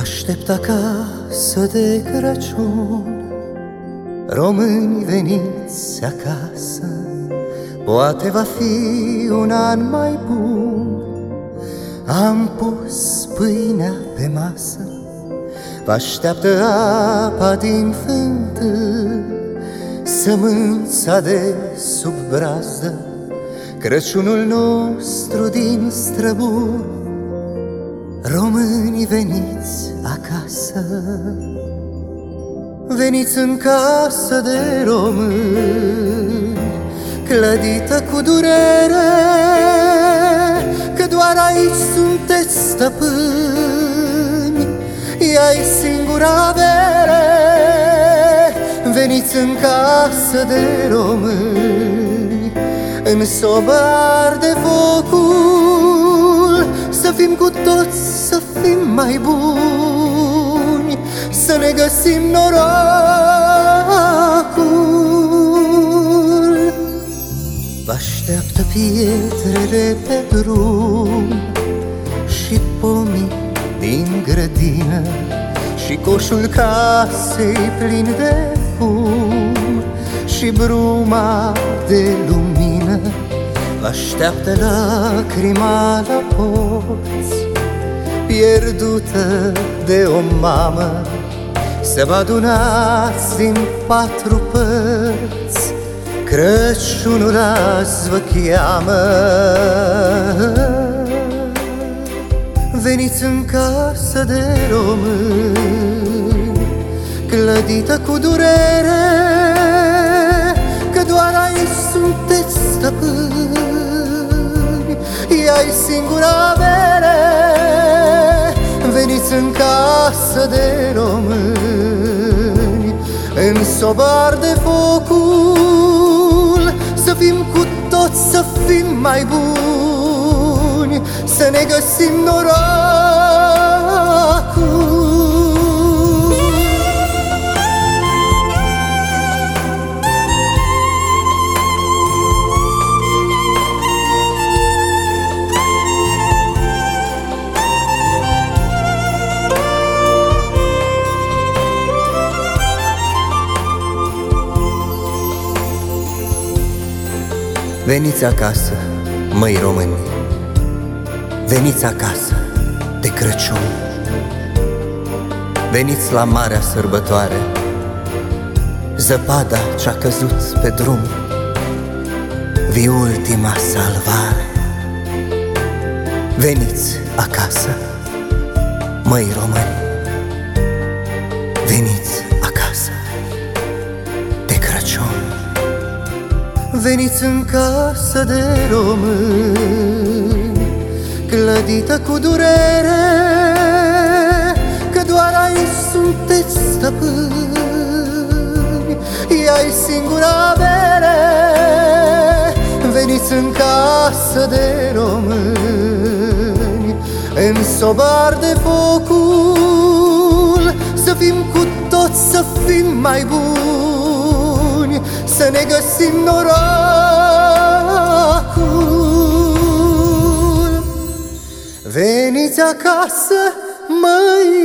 aștept acasă de Crăciun. Români veniți acasă. Poate va fi un an mai bun. Am pus pâinea pe masă. Vă așteaptă apa din fântân Sămânța de sub brazdă. Crăciunul nostru din străbun Românii veniți acasă Veniți în casă de români Clădită cu durere Că doar aici sunteți stăpâni. Ea-i singura avere Veniți în casă de români. În sobar de focul Să fim cu toți, să fim mai buni Să ne găsim norocul. Vă așteaptă pietrele pe drum Și pomii din grădină Și coșul casei plin de fum Și bruma de lumină Vă așteaptă lacrima la porți Pierdută de o mamă. Să vă adunați din patru părți Crăciunul azi vă cheamă. Veniți în casă de români Clădită cu durere Ea-i singura avere. Veniți în casă de români În sobar de focul. Să fim cu toți, să fim mai buni Să ne găsim norocul Veniți acasă, măi români, veniți acasă de Crăciun. Veniți la marea sărbătoare, zăpada ce-a căzut pe drum, vi ultima salvare. Veniți acasă, măi români, Veniți în casă de români Clădită cu durere Că doar aici sunteți stăpâni. Ea-i singura avere Veniți în casă de români. În sobar de focul Să fim cu toți, să fim mai buni să ne găsim norocul. Veniți acasă, măi